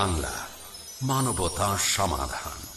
বাংলা মানবতা সমাধান।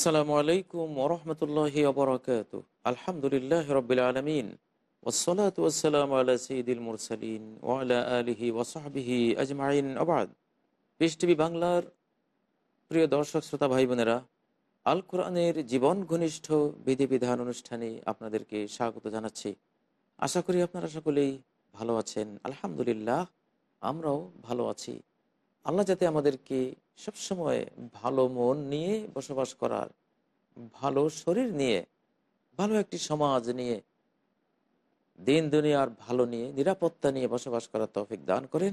আসসালামু আলাইকুম ওরহমতুল্লাহ ওবরাকাত আলহামদুলিল্লাহ রবিল আলমিন। ওসলাত সঈদুল মুরসালিন ওয়ালা আলিহি ওসাহাবিহি আজমাইন। আবাদ পিস টিভি বাংলার প্রিয় দর্শক, শ্রোতা ভাই বোনেরা আল কোরআনের জীবন ঘনিষ্ঠ বিধিবিধান অনুষ্ঠানে আপনাদেরকে স্বাগত জানাচ্ছি। আশা করি আপনারা সকলেই ভালো আছেন। আলহামদুলিল্লাহ, আমরাও ভালো আছি। আল্লাহ যাতে আমাদেরকে সবসময় ভালো মন নিয়ে বসবাস করার, ভালো শরীর নিয়ে, ভালো একটি সমাজ নিয়ে, দিন দুনিয়ার ভালো নিয়ে, নিরাপত্তা নিয়ে বসবাস করার তৌফিক দান করেন,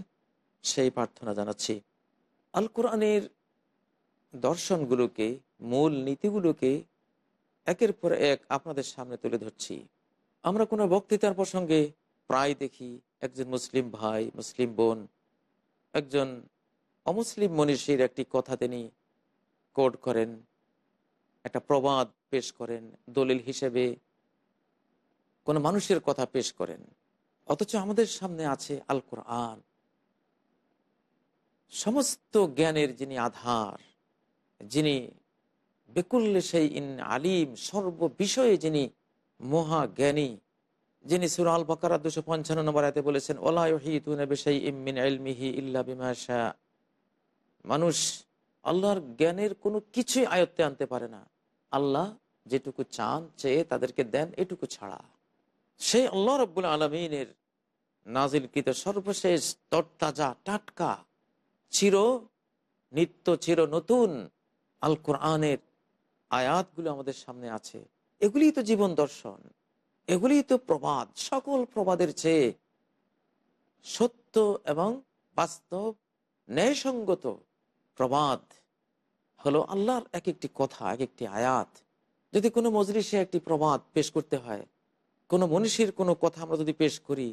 সেই প্রার্থনা জানাচ্ছি। আল কোরআনের দর্শনগুলোকে, মূল নীতিগুলোকে একের পর এক আপনাদের সামনে তুলে ধরছি। আমরা কোনো বক্তৃতার প্রসঙ্গে প্রায় দেখি, একজন মুসলিম ভাই, মুসলিম বোন, একজন অমুসলিম মনীষীর একটি কথা তিনি কোড করেন, একটা প্রবাদ পেশ করেন, দলিল হিসেবে কোনো মানুষের কথা পেশ করেন। অথচ আমাদের সামনে আছে আল কোরআন। সমস্ত জ্ঞানের যিনি আধার, যিনি বেকুল্লে সেই ইন আলিম সর্ব বিষয়ে যিনি মহা জ্ঞানী, যিনি সুর আল বকারা দুশো পঞ্চান্ন নম্বর এতে বলেছেন ওলাহি ইমিন ইল্লা বিমাশা মানুষ আল্লাহর জ্ঞানের কোনো কিছুই আয়ত্তে আনতে পারে না। আল্লাহ যেটুকু চান চেয়ে তাদেরকে দেন, এটুকু ছাড়া। সেই আল্লাহ রব্বুল আলমিনের নাজিলকৃত সর্বশেষ তরতাজা, টাটকা, চির নিত্য, চির নতুন আল কোরআনের আয়াতগুলো আমাদের সামনে আছে। এগুলি তো জীবন দর্শন এগুলি তো প্রবাদ, সকল প্রবাদের চেয়ে সত্য এবং বাস্তব, ন্যায়সঙ্গত প্রবাদ হলো আল্লাহর এক একটি কথা এক একটি আয়াত। যদি কোনো মজলিসে একটি প্রবাদ পেশ করতে হয়, কোনো মনীষীর কোনো কথা আমরা যদি পেশ করি,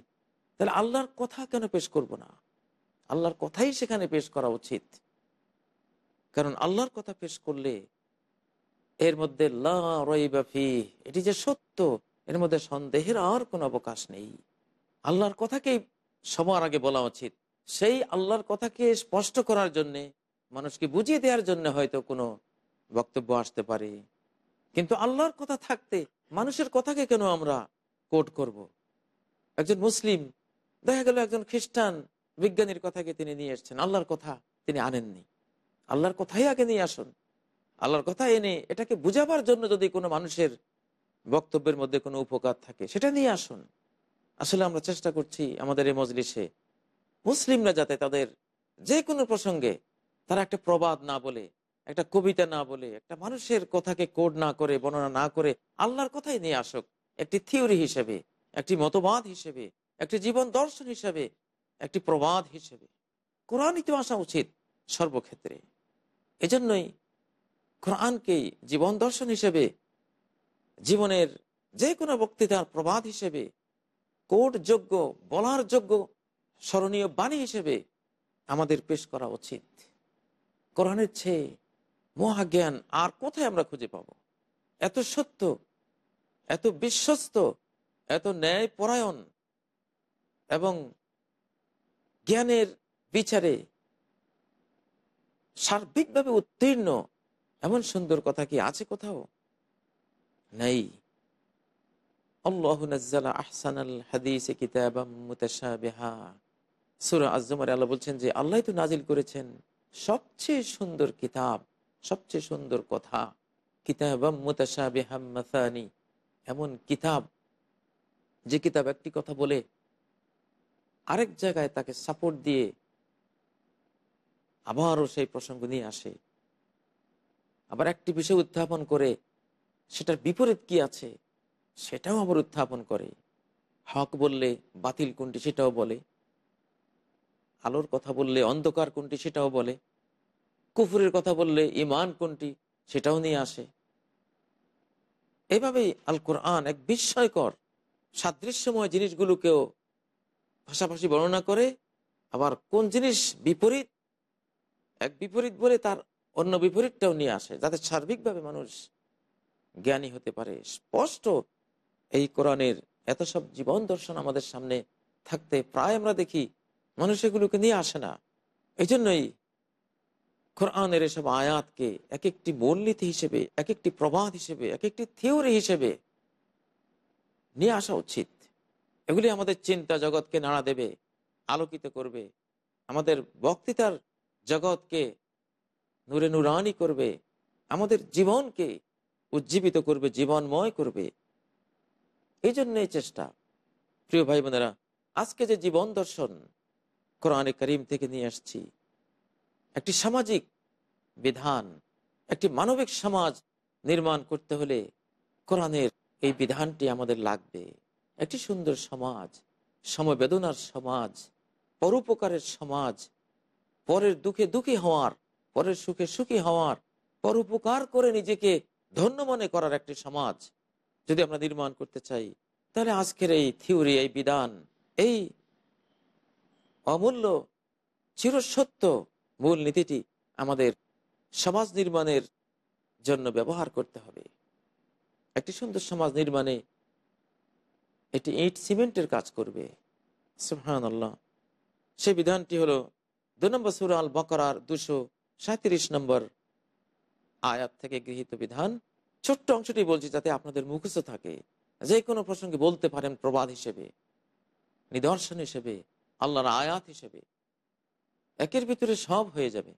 তাহলে আল্লাহর কথা কেন পেশ করব না? আল্লাহর কথাই সেখানে পেশ করা উচিত। কারণ আল্লাহর কথা পেশ করলে এর মধ্যে লাফি এটি যে সত্য, এর মধ্যে সন্দেহের আর কোনো অবকাশ নেই। আল্লাহর কথাকেই সবার আগে বলা উচিত। সেই আল্লাহর কথাকে স্পষ্ট করার জন্যে মানুষকে বুঝিয়ে দেওয়ার জন্য হয়তো কোনো বক্তব্য আসতে পারে। কিন্তু আল্লাহর কথা থাকতে মানুষের কথাকে কেন আমরা কোট করব। একজন মুসলিম, দেখা গেল একজন খ্রিস্টান বিজ্ঞানীর কথাকে তিনি নিয়ে এসছেন। আল্লাহর কথা তিনি আনেননি। আল্লাহর কথাই আগে নিয়ে আসুন। আল্লাহর কথা এনে এটাকে বুঝাবার জন্য যদি কোনো মানুষের বক্তব্যের মধ্যে কোনো উপকার থাকে, সেটা নিয়ে আসুন। আসলে আমরা চেষ্টা করছি আমাদের এই মজলিসে মুসলিমরা যাতে তাদের যে কোনো প্রসঙ্গে তারা একটা প্রবাদ না বলে, একটা কবিতা না বলে, একটা মানুষের কথাকে কোড না করে, বর্ণনা না করে আল্লাহর কথাই নিয়ে আসুক। একটি থিওরি হিসেবে, একটি মতবাদ হিসেবে, একটি জীবন দর্শন হিসেবে, একটি প্রবাদ হিসেবে। কোরআনই তো আসা উচিত সর্বক্ষেত্রে। এজন্যই কোরআনকেই জীবন দর্শন হিসেবে, জীবনের যে কোনো বক্তৃতার প্রবাদ হিসেবে, কোড যোগ্য, বলার যোগ্য, স্মরণীয় বাণী হিসেবে আমাদের পেশ করা উচিত। কোরআনের চেয়ে মহাজ্ঞান আর কোথায় আমরা খুঁজে পাব? এত সত্য, এত বিশ্বস্ত, এত ন্যায় পরায়ণ এবং জ্ঞানের বিচারে সার্বিকভাবে উত্তীর্ণ এমন সুন্দর কথা কি আছে কোথাও? নেই। আল্লাহ বলছেন যে, আল্লাহ তো নাজিল করেছেন। সবচেয়ে সুন্দর কিতাব, সবচেয়ে সুন্দর কথা মুতাসাবিহাম্মাসানি এমন কিতাব যে কিতাব একটি কথা বলে আরেক জায়গায় তাকে সাপোর্ট দিয়ে আবারও সেই প্রসঙ্গ নিয়ে আসে। আবার একটি বিষয় উত্থাপন করে, সেটার বিপরীত কি আছে? সেটাও আবার উত্থাপন করে। হক বললে বাতিল কোনটি সেটাও বলে। আলোর কথা বললে অন্ধকার কোনটি সেটাও বলে। কুফুরের কথা বললে ইমান কোনটি সেটাও নিয়ে আসে। এভাবেই আল কোরআন এক বিস্ময়কর, সাদৃশ্যময় জিনিসগুলোকেও পাশাপাশি বর্ণনা করে। আবার কোন জিনিস বিপরীত? এক বিপরীত বলে তার অন্য বিপরীতটাও নিয়ে আসে, যাতে সার্বিকভাবে মানুষ জ্ঞানী হতে পারে। স্পষ্ট এই কোরআনের এত সব জীবন দর্শন আমাদের সামনে থাকতে প্রায় আমরা দেখি মানুষ এগুলোকে নিয়ে আসে না। এই জন্যই কোরআনের এসব আয়াতকে এক একটি মূলনীতি হিসেবে এক একটি প্রবাদ হিসেবে এক একটি থিওরি হিসেবে নিয়ে আসা উচিত। এগুলি আমাদের চিন্তা জগৎকে নাড়া দেবে, আলোকিত করবে, আমাদের বক্তৃতার জগৎকে নূরে নুরানি করবে, আমাদের জীবনকে উজ্জীবিত করবে, জীবনময় করবে। এই জন্য চেষ্টা। প্রিয় ভাই বোনেরা আজকে যে জীবন দর্শন কোরআনে করিম থেকে নিয়ে আসছি। একটি সামাজিক বিধান, একটি মানবিক সমাজ নির্মাণ করতে হলে কোরআনের এই বিধানটি আমাদের লাগবে। একটি সুন্দর সমাজ, সমবেদনার সমাজ, পরোপকারের সমাজ, পরের দুঃখে দুঃখী হওয়ার, পরের সুখে সুখী হওয়ার, পরোপকার করে নিজেকে ধন্য মনে করার একটি সমাজ যদি আমরা নির্মাণ করতে চাই, তাহলে আজকের এই থিওরি, এই বিধান, এই অমূল্য, চিরসত্য মূল নীতিটি আমাদের সমাজ নির্মাণের জন্য ব্যবহার করতে হবে। একটি সুন্দর সমাজ নির্মাণে এটি ইট সিমেন্টের কাজ করবে। সুহানাল্লাহ সে বিধানটি হলো দু নম্বর সুরা আল বকরার দুশো সাঁত্রিশ নম্বর আয়াত থেকে গৃহীত বিধান। ছোট্ট অংশটি বলছি যাতে আপনাদের মুখস্থ থাকে। যে কোনো প্রসঙ্গে বলতে পারেন প্রবাদ হিসেবে, নিদর্শন হিসেবে আল্লাহর আয়াত হিসেবে। একের ভিতরে সব হয়ে যাবে।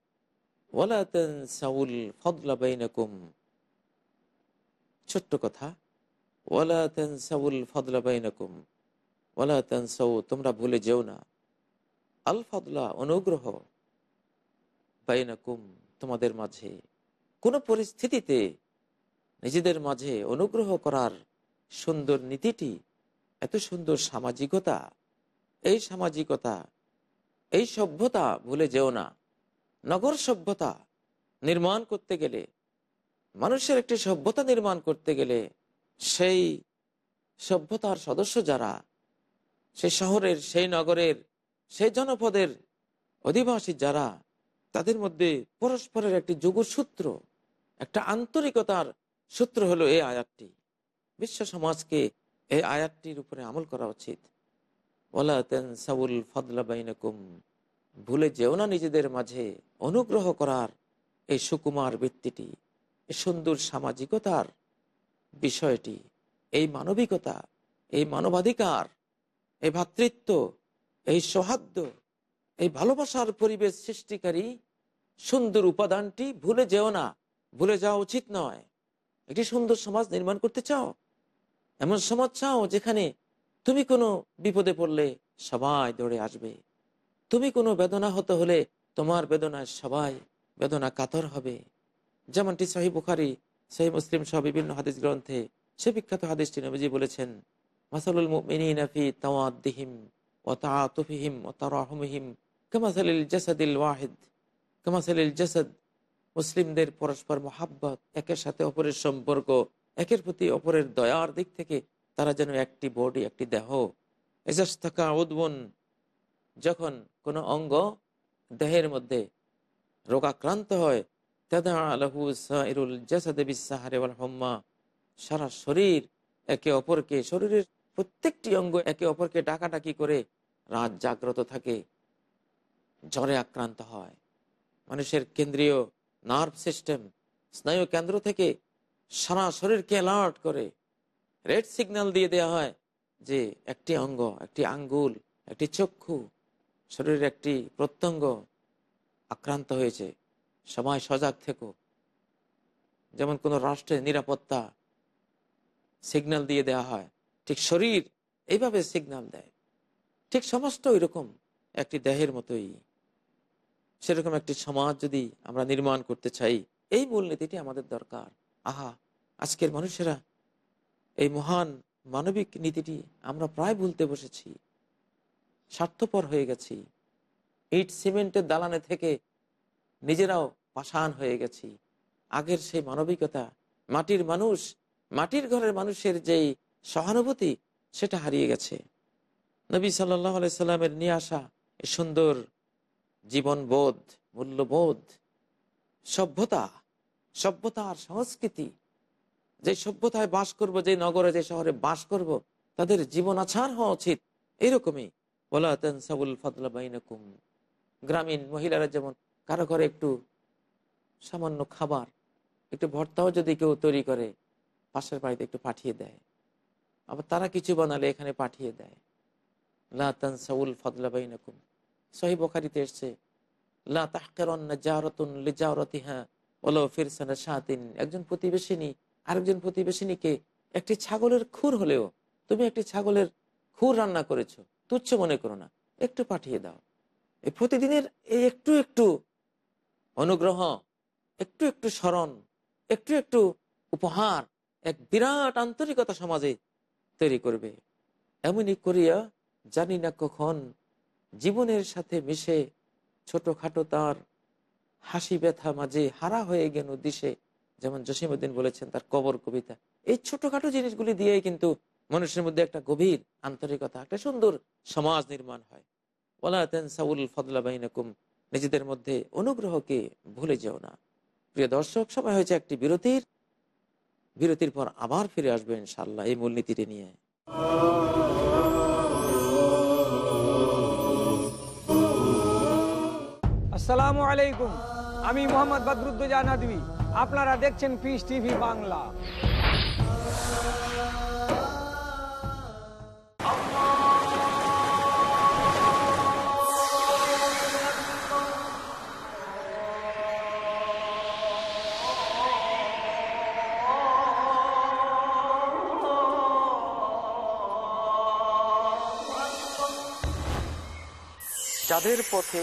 ছোট্ট কথা তোমরা ভুলে যেও না। আল ফদলা, অনুগ্রহ বাইনাকুম তোমাদের মাঝে। কোন পরিস্থিতিতে নিজেদের মাঝে অনুগ্রহ করার সুন্দর নীতিটি, এত সুন্দর সামাজিকতা এই সামাজিকতা, এই সভ্যতা ভুলে যেও না। নগর সভ্যতা নির্মাণ করতে গেলে, মানুষের একটি সভ্যতা নির্মাণ করতে গেলে সেই সভ্যতার সদস্য যারা, সেই শহরের, সেই নগরের, সেই জনপদের অধিবাসী যারা, তাদের মধ্যে পরস্পরের একটি যোগসূত্র, একটা আন্তরিকতার সূত্র হলো এই আয়াতটি। বিশ্ব সমাজকে এই আয়াতটির উপরে আমল করা উচিত। ভুলে যেও না নিজেদের মাঝে অনুগ্রহ করার এই সুকুমার বৃত্তিটি এই সুন্দর সামাজিকতার বিষয়টি, এই মানবিকতা, এই মানবাধিকার, এই ভাতৃত্ব, এই সৌহার্দ্য, এই ভালোবাসার পরিবেশ সৃষ্টিকারী সুন্দর উপাদানটি ভুলে যেও না, ভুলে যাওয়া উচিত নয়। একটি সুন্দর সমাজ নির্মাণ করতে চাও, এমন সমাজ চাও যেখানে তুমি কোনো বিপদে পড়লে সবাই দৌড়ে আসবে। তুমি কোনো বেদনা হতে হলে তোমার বেদনায় সবাই বেদনা কাতর হবে। যেমনটি সহি বুখারি সহি মুসলিম সহ বিভিন্ন হাদিস গ্রন্থে সে বিখ্যাত হাদিসটি নবীজি বলেছেন, মাসালুল মুমিনিনা ফি তাওয়াদ্দিহিম ওয়া তারাহুমিহিম কামাসালিল জাসাদিল ওয়াহিদ। কামাসালিল জাসাদ মুসলিমদের পরস্পর মহাব্বত, একের সাথে অপরের সম্পর্ক, একের প্রতি অপরের দয়ার দিক থেকে তারা যেন একটি বডি, একটি দেহ এজাস থাকা উদ্বন যখন কোনো অঙ্গ দেহের মধ্যে রোগাক্রান্ত হয়, তাদা আলহু সাইরুল জাসাদে বিসাহারে হম্মা, সারা শরীর একে অপরকে, শরীরের প্রত্যেকটি অঙ্গ একে অপরকে ডাকাডাকি করে রাত জাগ্রত থাকে, জ্বরে আক্রান্ত হয়। মানুষের কেন্দ্রীয় নার্ভ সিস্টেম স্নায়ু কেন্দ্র থেকে সারা শরীরকে অ্যালার্ট করে। রেড সিগন্যাল দিয়ে দেওয়া হয় যে একটি অঙ্গ, একটি আঙ্গুল, একটি চক্ষু, শরীরের একটি প্রত্যঙ্গ আক্রান্ত হয়েছে। সময় সজাগ থেকো। যেমন কোনো রাষ্ট্রের নিরাপত্তা সিগন্যাল দিয়ে দেওয়া হয়, ঠিক শরীর এইভাবে সিগন্যাল দেয়। ঠিক সমস্ত এরকম একটি দেহের মতোই। সেরকম একটি সমাজ যদি আমরা নির্মাণ করতে চাই, এই মূলনীতিটি আমাদের দরকার। আহা, আজকের মানুষেরা এই মহান মানবিক নীতিটি আমরা প্রায় ভুলতে বসেছি, স্বার্থপর হয়ে গেছি, ইট সিমেন্টের দালানে থেকে নিজেরাও পাশান হয়ে গেছি। আগের সেই মানবিকতা, মাটির মানুষ, মাটির ঘরের মানুষের যেই সহানুভূতি, সেটা হারিয়ে গেছে। নবী সাল্লাহ সাল্লামের নিয়ে আসা সুন্দর জীবনবোধ, মূল্যবোধ, সভ্যতা সভ্যতা আর সংস্কৃতি যে সভ্যতায় বাস করব, যে নগরে, যে শহরে বাস করব, তাদের জীবন আছার হওয়া উচিত। এইরকমই বলা ফদলা বাইনকুম। গ্রামীণ মহিলারা যেমন কারও ঘরে একটু সামান্য খাবার, একটু ভর্তাও যদি কেউ তৈরি করে, পাশের বাড়িতে একটু পাঠিয়ে দেয়। আবার তারা কিছু বানালে এখানে পাঠিয়ে দেয়। লা তানসাউল ফদলা সহি বখারিতে এসছে, লা তাহকারন্না জারতুন লিজারতিহা ওলো ফিরসানা সাতিন একজন প্রতিবেশিনী আরেকজন প্রতিবেশিনীকে, একটি ছাগলের খুর হলেও তুমি একটি ছাগলের খুর রান্না করেছ, তুচ্ছ মনে করো না, একটু পাঠিয়ে দাও। এই প্রতিদিনের এই একটু একটু অনুগ্রহ, একটু একটু স্মরণ, একটু একটু উপহার এক বিরাট আন্তরিকতা সমাজে তৈরি করবে। এমনই করিয়া জানি না কখন জীবনের সাথে মিশে ছোটখাটো তার হাসি ব্যথা মাঝে হারা হয়ে গেল দিশে যেমন জসিমুদ্দিন বলেছেন, তার কবর কবিতা। এই ছোটখাটো জিনিসগুলি দিয়েই কিন্তু মানুষের মধ্যে একটা গভীর আন্তরিকতা, একটা সুন্দর সমাজ নির্মাণ হয়। সাউল ফদলা নিজেদের মধ্যে অনুগ্রহকে ভুলে যেও না। প্রিয় দর্শক, সময় হয়েছে একটি বিরতির। বিরতির পর আবার ফিরে আসবে ইনশাল্লাহ এই মূলনীতিটি নিয়ে। আসসালামু আলাইকুম। আমি মোহাম্মদ বদরুদ্দোজা নদী আপনারা দেখছেন পিস টিভি বাংলা। যাদের পথে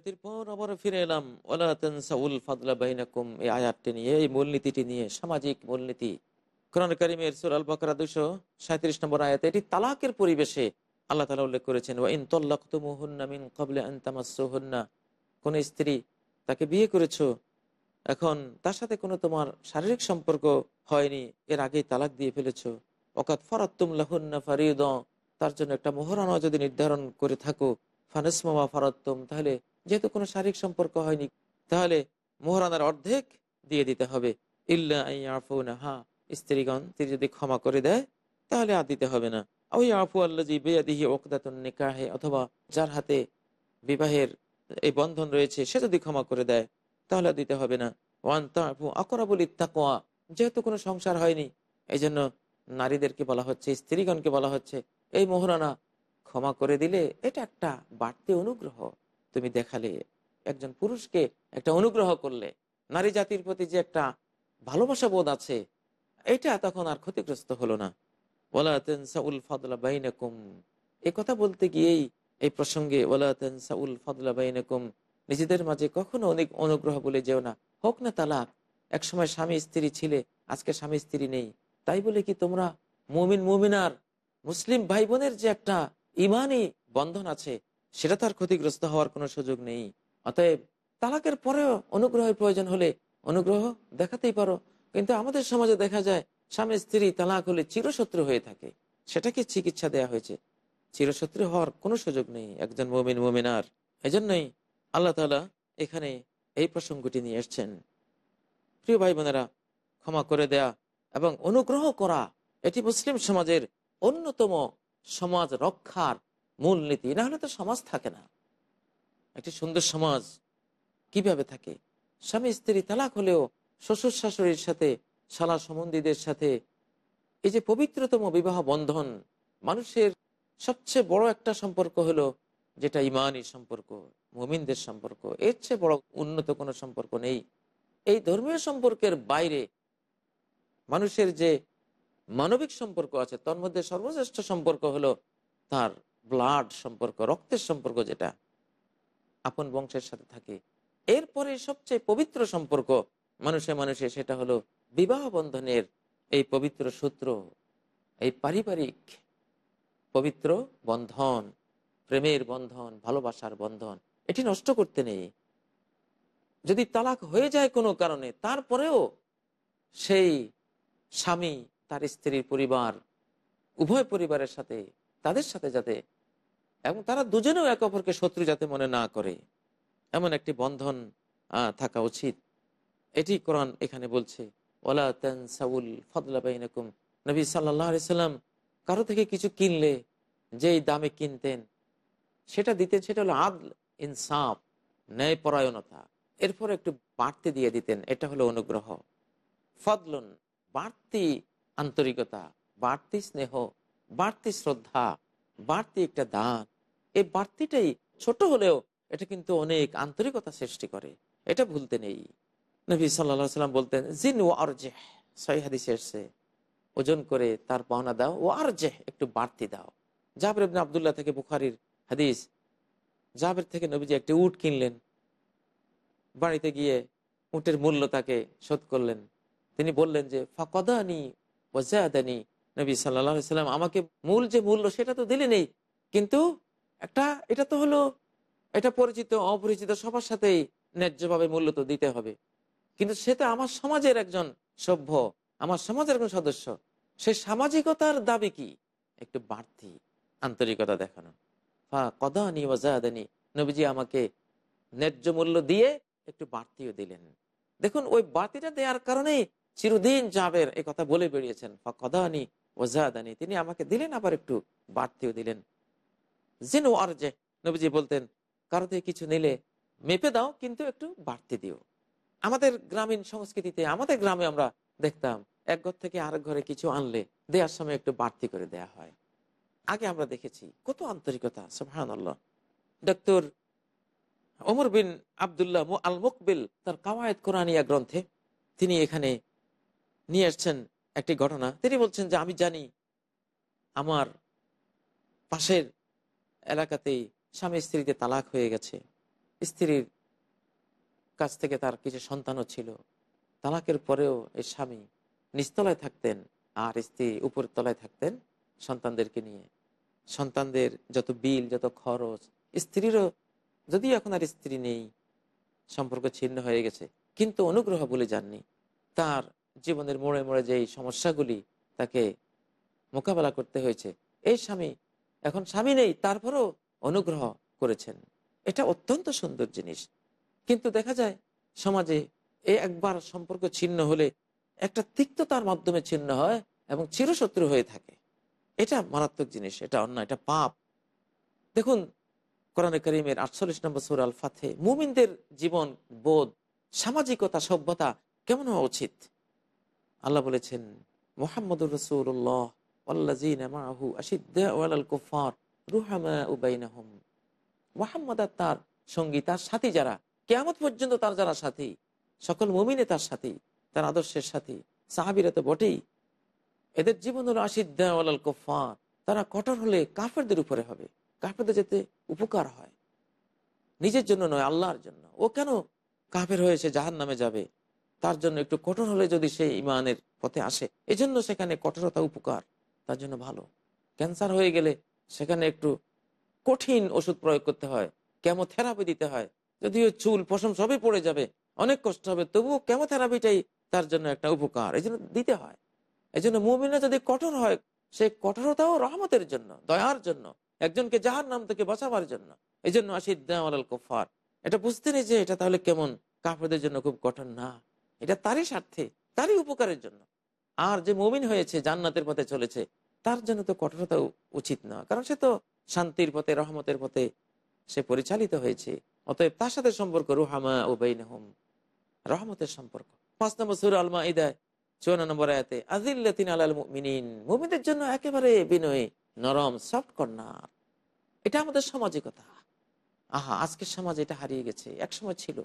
বিরতির পর আবার ফিরে এলাম। আয়াতটি নিয়ে, এই মূলনীতিটি নিয়ে, সামাজিক মূলনীতি। কোরআন কারিমের সুর আল বাকরা দুশো সাঁত্রিশ নম্বর আয়াত এটি তালাকের পরিবেশে আল্লাহ তালা উল্লেখ করেছেন, ওয়াইন তল্লাকুমুহুন্না মিন কাবলে আনতামাসুহুন্না কোন স্ত্রী তাকে বিয়ে করেছ, এখন তার সাথে কোনো তোমার শারীরিক সম্পর্ক হয়নি, এর আগেই তালাক দিয়ে ফেলেছ। অকাত ফরাত্তুম লাহুন্না ফারিদ তার জন্য একটা মোহরানা যদি নির্ধারণ করে থাকো, ফানেসমা ফারাত্তুম তাহলে যেহেতু কোনো শারীরিক সম্পর্ক হয়নি, তাহলে মোহরানার অর্ধেক দিয়ে দিতে হবে। ইল্লা হা স্ত্রীগণ, তিনি যদি ক্ষমা করে দেয়, তাহলে আর দিতে হবে না। ওই আফু আল্লাজি বেয়াদিহি ওকদাতুন নিকাহে, অথবা যার হাতে বিবাহের এই বন্ধন রয়েছে, সে যদি ক্ষমা করে দেয়, তাহলে আর দিতে হবে না। ওয়ান তাফু আকরাবুল ইত্তাকোয়া যেহেতু কোনো সংসার হয়নি এই জন্য নারীদেরকে বলা হচ্ছে, স্ত্রীগণকে বলা হচ্ছে, এই মোহরানা ক্ষমা করে দিলে এটা একটা বাড়তি অনুগ্রহ। তুমি দেখালে, একজন পুরুষকে একটা অনুগ্রহ করলে, নারী জাতির প্রতি যে একটা ভালোবাসা বোধ আছে, এটা তখন আর ক্ষতিগ্রস্ত হলো না। কথা বলতে গিয়েই এই প্রসঙ্গে নিজেদের মাঝে কখনো অনেক অনুগ্রহ বলে যেও না। হোক না তালাক, একসময় স্বামী স্ত্রী ছিলে, আজকে স্বামী স্ত্রী নেই। তাই বলে কি তোমরা মুমিন মুমিনার, মুসলিম ভাই বোনের যে একটা ইমানই বন্ধন আছে সেটা তার ক্ষতিগ্রস্ত হওয়ার কোনো সুযোগ নেই। অতএব তালাকের পরেও অনুগ্রহের প্রয়োজন হলে অনুগ্রহ দেখাতেই পারো। কিন্তু আমাদের সমাজে দেখা যায়, স্বামী স্ত্রী তালাক হলে চিরশত্রু হয়ে থাকে। সেটাকে চিকিৎসা দেয়া হয়েছে। চিরশত্রু হওয়ার কোনো সুযোগ নেই একজন মুমিন এই জন্যই আল্লাহ তালা এখানে এই প্রসঙ্গটি নিয়ে এসছেন। প্রিয় ভাই বোনেরা ক্ষমা করে দেয়া এবং অনুগ্রহ করা এটি মুসলিম সমাজের অন্যতম সমাজ রক্ষার মূলনীতি, না হলে তো সমাজ থাকে না। একটি সুন্দর সমাজ কীভাবে থাকে? স্বামী স্ত্রী তালাক হলেও শ্বশুর শাশুড়ির সাথে, শালা সম্বন্ধীদের সাথে, এই যে পবিত্রতম বিবাহ বন্ধন, মানুষের সবচেয়ে বড় একটা সম্পর্ক হলো যেটা ইমানই সম্পর্ক, মুমিনদের সম্পর্ক। এর চেয়ে বড় উন্নত কোনো সম্পর্ক নেই। এই ধর্মীয় সম্পর্কের বাইরে মানুষের যে মানবিক সম্পর্ক আছে, তার মধ্যে সর্বশ্রেষ্ঠ সম্পর্ক হলো তার ব্লাড সম্পর্ক, রক্তের সম্পর্ক যেটা, আপন বংশের সাথে থাকে। এরপরে সবচেয়ে পবিত্র সম্পর্ক মানুষে মানুষে সেটা হলো বিবাহ বন্ধনের এই পবিত্র সূত্র, এই পারিবারিক পবিত্র বন্ধন, প্রেমের বন্ধন, ভালোবাসার বন্ধন, এটি নষ্ট করতে নেই। যদি তালাক হয়ে যায় কোনো কারণে, তারপরেও সেই স্বামী, তার স্ত্রীর পরিবার, উভয় পরিবারের সাথে তাদের সাথে যাতে, এবং তারা দুজনেও একে অপরকে শত্রু যাতে মনে না করে, এমন একটি বন্ধন থাকা উচিত। এটি কোরআন এখানে বলছে ওলা তানসাউল ফদলা বাইনাকুম। নবী সাল্লাহ সাল্লাম, কারও থেকে কিছু কিনলে, যেই দামে কিনতেন, সেটা দিতেন, সেটা হলো আদল, ইনসাফ, ন্যায়পরায়ণতা। এরপর একটু বাড়তি দিয়ে দিতেন, এটা হলো অনুগ্রহ। ফদলন, বাড়তি আন্তরিকতা, বাড়তি স্নেহ বাড়তি শ্রদ্ধা, বাড়তি একটা দান, এই বাড়তিটাই ছোট হলেও এটা কিন্তু অনেক আন্তরিকতা সৃষ্টি করে। এটা ভুলতে নেই। নবী সাল্লা সাল্লাম বলতেন, জিন ও আরজে সহি হাদিসে ওজন করে তার পাওনা দাও ও আরজে একটু বাড়তি দাও। জাবের ইবনে আবদুল্লাহ থেকে বুখারির হাদিস। জাবের থেকে নবীজি একটি উট কিনলেন। বাড়িতে গিয়ে উটের মূল্য তাকে শোধ করলেন। তিনি বললেন যে, ফাকদানি ওজাদানি নবী সাল্লা সাল্লাম আমাকে মূল যে মূল্য সেটা তো দিলে নেই। কিন্তু একটা, এটা তো হলো, এটা পরিচিত, অপরিচিত সবার সাথেই ন্যায্যভাবে মূল্য তো দিতে হবে। কিন্তু সে তো আমার সমাজের একজন সভ্য, আমার সমাজের একজন সদস্য। সে সামাজিকতার দাবি কি? একটু বাড়তি আন্তরিকতা দেখানো। ফা কদানি ওজাদানি নবীজি আমাকে ন্যায্য মূল্য দিয়ে একটু বাড়তিও দিলেন। দেখুন, ওই বাড়তিটা দেওয়ার কারণে চিরদিন যাবের এই কথা বলে বেরিয়েছেন ফা কদানি ওজাদানি তিনি আমাকে দিলেন, আবার একটু বাড়তিও দিলেন। জিনু আর যে নবীজি বলতেন, কারও থেকে কিছু নিলে মেপে দাও, কিন্তু একটু বাড়তি দিও। আমাদের গ্রামীণ সংস্কৃতিতে, আমাদের গ্রামে আমরা দেখতাম, এক ঘর থেকে আরেক ঘরে কিছু আনলে দেওয়ার সময় একটু বাড়তি করে দেয়া হয়। আগে আমরা দেখেছি, কত আন্তরিকতা সুহান আল্লাহ doctor Omar bin Abdullah al Muqbil তার কাওয়ায়ত কোরআনিয়া গ্রন্থে তিনি এখানে নিয়ে আসছেন একটি ঘটনা। তিনি বলছেন যে, আমি জানি আমার পাশের এলাকাতেই স্বামী স্ত্রীতে তালাক হয়ে গেছে। স্ত্রীর কাছ থেকে তার কিছু সন্তানও ছিল। তালাকের পরেও এই স্বামী নিচতলায় থাকতেন আর স্ত্রী উপর তলায় থাকতেন সন্তানদেরকে নিয়ে। সন্তানদের যত বিল, যত খরচ, স্ত্রীরও যদি এখন আর স্ত্রী নেই, সম্পর্ক ছিন্ন হয়ে গেছে। কিন্তু অনুগ্রহ বলে যাননি তার জীবনের মোড়ে মোড়ে যেই সমস্যাগুলি তাকে মোকাবেলা করতে হয়েছে, এই স্বামী এখন স্বামী নেই, তারপরও অনুগ্রহ করেছেন। এটা অত্যন্ত সুন্দর জিনিস। কিন্তু দেখা যায়, সমাজে এ একবার সম্পর্ক ছিন্ন হলে একটা তিক্ততার মাধ্যমে ছিন্ন হয় এবং চিরশত্রু হয়ে থাকে। এটা মারাত্মক জিনিস, এটা অন্যায়, এটা পাপ। দেখুন, কোরআন করিমের আটচল্লিশ নম্বর সুর আল ফাতে মুমিনদের জীবন, বোধ, সামাজিকতা, সভ্যতা কেমন হওয়া উচিত? আল্লাহ বলেছেন, মোহাম্মদুর রসুল্লাহ মোহাম্মদ আর তার সঙ্গী, তার সাথী যারা কেমন পর্যন্ত তার যারা সাথী, সকল মুমিনে তার সাথী, তার আদর্শের সাথী, সাহাবিরা তো বটেই। এদের জীবন হলো আশিদ্দাল কুফার তারা কঠোর হলে কাফেরদের উপরে হবে, কাফেরদের যেতে উপকার হয়। নিজের জন্য নয়, আল্লাহর জন্য। ও কেন কাফের হয়েছে জাহান নামে যাবে? তার জন্য একটু কঠোর হলে যদি সে ইমানের পথে আসে, এজন্য সেখানে কঠোরতা উপকার, তার জন্য ভালো। ক্যান্সার হয়ে গেলে সেখানে একটু কঠিন ওষুধ প্রয়োগ করতে হয়, কেমোথেরাপি দিতে হয়। যদিও চুল, পশম সবই পড়ে যাবে, অনেক কষ্ট হবে, তবুও কেমোথেরাপিটাই তার জন্য একটা উপকার এই দিতে হয়। এই জন্য মুমিনা যদি কঠোর হয়, সে কঠোরতাও রহমতের জন্য, দয়ার জন্য, একজনকে যাহার নাম থেকে বাঁচাবার জন্য এই জন্য আসিদ্দাল কফার এটা বুঝতে নেই যে এটা তাহলে কেমন কাপড়দের জন্য খুব কঠোর না। এটা তারই স্বার্থে, তারই উপকারের জন্য। আর যে মুমিন হয়েছে, জান্নাতের পথে চলেছে, তার জন্য তো কঠোরতা উচিত না। কারণ সে তো শান্তির পথে, রহমতের পথে সে পরিচালিত হয়েছে। অতএব তার সাথে সম্পর্ক রুহামা ও বেইনহম। রহমতের সম্পর্ক। পাঁচ নম্বর সুর আলমা ইদায় চৌন্ন নম্বর আয়াতে আজিল্লাতিন আলাল মিনিন মুমিনদের জন্য একেবারে বিনয় নরম, সফট কর্নার। এটা আমাদের সামাজিকতা। আহা, আজকের সমাজ এটা হারিয়ে গেছে, একসময় ছিল।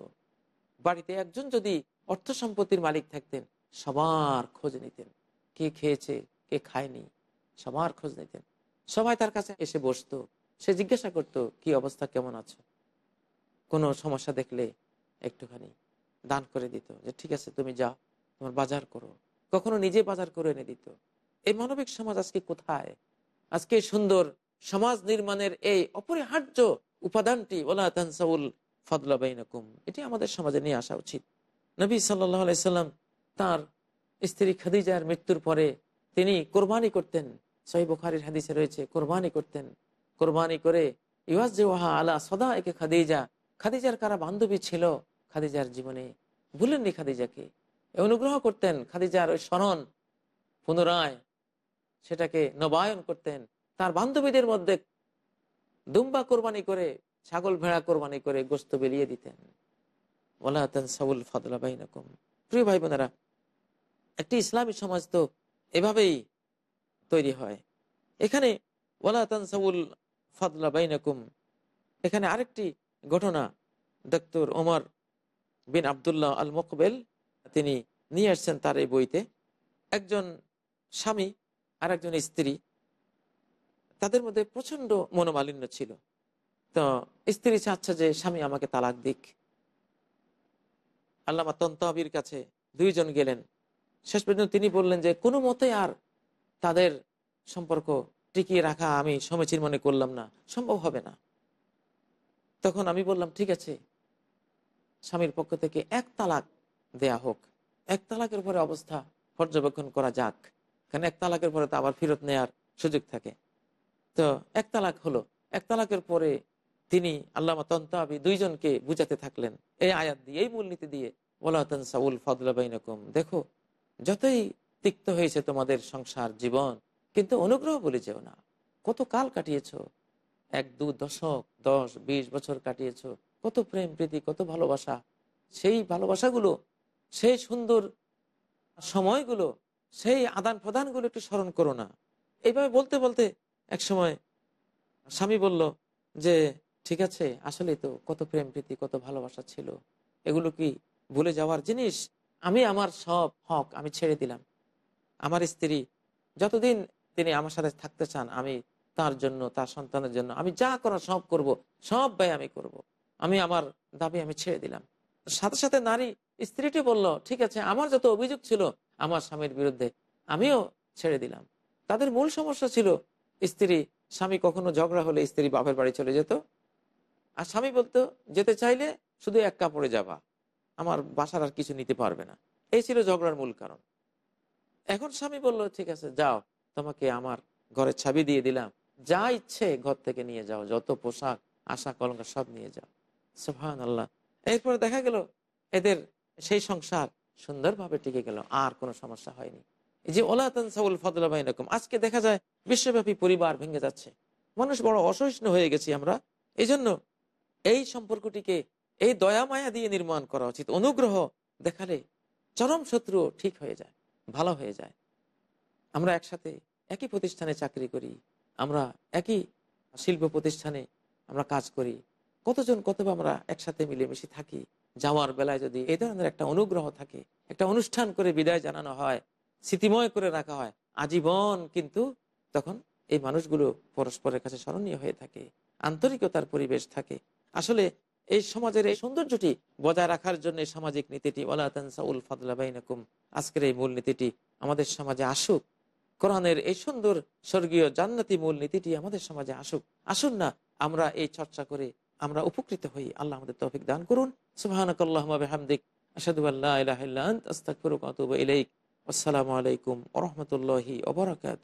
বাড়িতে একজন যদি অর্থ সম্পত্তির মালিক থাকতেন, সবার খোঁজ নিতেন। কে খেয়েছে, কে খায়নি, সবার খোঁজ নিতেন। সবাই তার কাছে এসে বসতো, সে জিজ্ঞাসা করতো, কি অবস্থা, কেমন আছো? কোনো সমস্যা দেখলে একটুখানি দান করে দিত, যে, ঠিক আছে, তুমি যাও, তোমার বাজার করো। কখনো নিজে বাজার করে এনে দিত। এই মানবিক সমাজ আজকে কোথায়? আজকে সুন্দর সমাজ নির্মাণের এই অপরিহার্য উপাদানটি, ওলা তানসাউল ফদলা বাইনকুম। এটি আমাদের সমাজে নিয়ে আসা উচিত। নবী সাল্লাহ আলাইসাল্লাম তার স্ত্রী খাদিজার মৃত্যুর পরে তিনি কোরবানি করতেন। সহি বুখারির হাদিসে রয়েছে, কোরবানি করতেন। কোরবানি করে ইউয়াজ ওয়াহা আলা সদা একে খাদিজা। খাদিজার কারা বান্ধবী ছিল, খাদিজার জীবনে। ভুলেননি খাদিজাকে। অনুগ্রহ করতেন খাদিজার ওই স্মরণ পুনরায়। সেটাকে নবায়ন করতেন। তার বান্ধবীদের মধ্যে দুম্বা কোরবানি করে ছাগল ভেড়া কোরবানি করে গোস্ত বেরিয়ে দিতেন। সাউল ফদলা প্রিয় ভাই বোনেরা একটি ইসলামী সমাজ তো এভাবেই তৈরি হয়। এখানে ওলাহাতান সাউল ফদলা এখানে আরেকটি ঘটনা doctor Omar bin Abdullah al Muqbil তিনি নিয়ে আসছেন তার এই বইতে। একজন স্বামী আর একজন স্ত্রী, তাদের মধ্যে প্রচণ্ড মনোমালিন্য ছিল। তো স্ত্রী চাচ্ছে যে, স্বামী, আমাকে তালাক দিক। আল্লামা তন্তাবির কাছে দুইজন গেলেন। শেষ পর্যন্ত তিনি বললেন যে, কোনো মতে আর তাদের সম্পর্ক টিকিয়ে রাখা আমি সমীচীন মনে করলাম না, সম্ভব হবে না। তখন আমি বললাম, ঠিক আছে, স্বামীর পক্ষ থেকে এক তালাক দেয়া হোক। এক তালাকের পরে অবস্থা পর্যবেক্ষণ করা যাক। কারণ এক তালাকের পরে তো আবার ফেরত নেয়ার সুযোগ থাকে। তো এক তালাক হলো। এক তালাকের পরে তিনি আল্লামা তন্তাবি দুইজনকে বুঝাতে থাকলেন, এই আয়াত দিয়ে, এই মূলনীতি দিয়ে ওলাতন সাউল ফদলাবাইনকুম দেখো, যতই তিক্ত হয়েছে তোমাদের সংসার, জীবন, কিন্তু অনুগ্রহ বলে যেও না। কত কাল কাটিয়েছ? এক, দু দশক, দশ, বিশ বছর কাটিয়েছ। কত প্রেম, প্রীতি, কত ভালোবাসা। সেই ভালোবাসাগুলো, সেই সুন্দর সময়গুলো, সেই আদান প্রদানগুলো একটু স্মরণ করো না। এইভাবে বলতে বলতে এক সময় স্বামী বলল যে ঠিক আছে? আসলে তো কত প্রেম, প্রীতি, কত ভালোবাসা ছিল। এগুলো কি ভুলে যাওয়ার জিনিস? আমি আমার সব হক আমি ছেড়ে দিলাম। আমার স্ত্রী, যতদিন তিনি আমার সাথে থাকতে চান, আমি তার জন্য, তার সন্তানের জন্য, আমি যা করার সব করব, সব ব্যয় আমি করব। আমি আমার দাবি আমি ছেড়ে দিলাম। সাথে সাথে নারী, স্ত্রীটি বলল, ঠিক আছে, আমার যত অভিযোগ ছিল, আমার স্বামীর বিরুদ্ধে, আমিও ছেড়ে দিলাম। তাদের মূল সমস্যা ছিল, স্ত্রী, স্বামী কখনো ঝগড়া হলে স্ত্রী বাপের বাড়ি চলে যেত। আর স্বামী বলতো, যেতে চাইলে শুধু এক কাপড়ে যাবা। আমার বাসার আর কিছু নিতে পারবে না। এই ছিল ঝগড়ার মূল কারণ। এখন স্বামী বলল, ঠিক আছে, যাও। তোমাকে আমার ঘরের ছাবি দিয়ে দিলাম। যা ইচ্ছে ঘর থেকে নিয়ে যাও। যত পোশাক, আশা, কলঙ্ক সব নিয়ে যাও। সুহান আল্লাহ এরপরে দেখা গেল, এদের সেই সংসার সুন্দরভাবে টিকে গেল, আর কোনো সমস্যা হয়নি। এই যে ওলাতান সাউল ফদলাবাই এরকম আজকে দেখা যায়, বিশ্বব্যাপী পরিবার ভেঙে যাচ্ছে। মানুষ বড় অসহিষ্ণু হয়ে গেছি আমরা। এই জন্য এই সম্পর্কটিকে এই দয়া মায়া দিয়ে নির্মাণ করা উচিত। অনুগ্রহ দেখালে চরম শত্রু ঠিক হয়ে যায়, ভালো হয়ে যায়। আমরা একসাথে একই প্রতিষ্ঠানে চাকরি করি, আমরা একই শিল্প প্রতিষ্ঠানে আমরা কাজ করি। কতজন কতবার আমরা একসাথে মিলেমিশে থাকি, যাওয়ার বেলায় যদি এই ধরনের একটা অনুগ্রহ থাকে, একটা অনুষ্ঠান করে বিদায় জানানো হয়, স্মৃতিময় করে রাখা হয়, আজীবন কিন্তু তখন এই মানুষগুলো পরস্পরের কাছে স্মরণীয় হয়ে থাকে, আন্তরিকতার পরিবেশ থাকে আসলে এই সমাজের এই সৌন্দর্যটি বজায় রাখার জন্য সামাজিক নীতিটি ওলাতানসাউল ফাদলাবাইনাকুম আজকের এই মূল নীতিটি আমাদের সমাজে আসুক। কোরআনের এই সুন্দর স্বর্গীয় জান্নাতি মূল নীতিটি আমাদের সমাজে আসুক। আসুন না, আমরা এই চর্চা করে আমরা উপকৃত হই। আল্লাহ আমাদের তৌফিক দান করুন। সুবাহানকাল্লাহমদিক আসাদু আল্লাহ আস্তাকুরুক আতুব ইলাইক। আসসালামু আলাইকুম ওরহমতুল্লাহি ওবরাকাত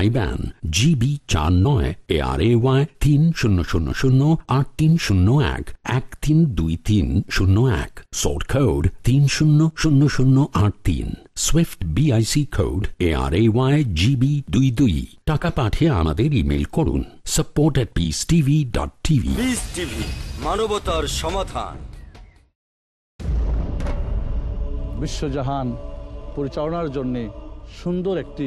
আইব্যান জিবি চার নয় এ আর এ ওয়াই তিন শূন্য শূন্য শূন্য আট তিন শূন্য এক এক তিন দুই তিন শূন্য এক সোর্ট কোড তিন শূন্য শূন্য শূন্য আট তিন SWIFT BIC code A R A Y GB দুই দুই। টাকা পাঠিয়ে আমাদের ইমেল করুন support at Peace TV dot TV TV মানবতার সমাধান। বিশ্বজাহান পরিচালনার জন্যে সুন্দর একটি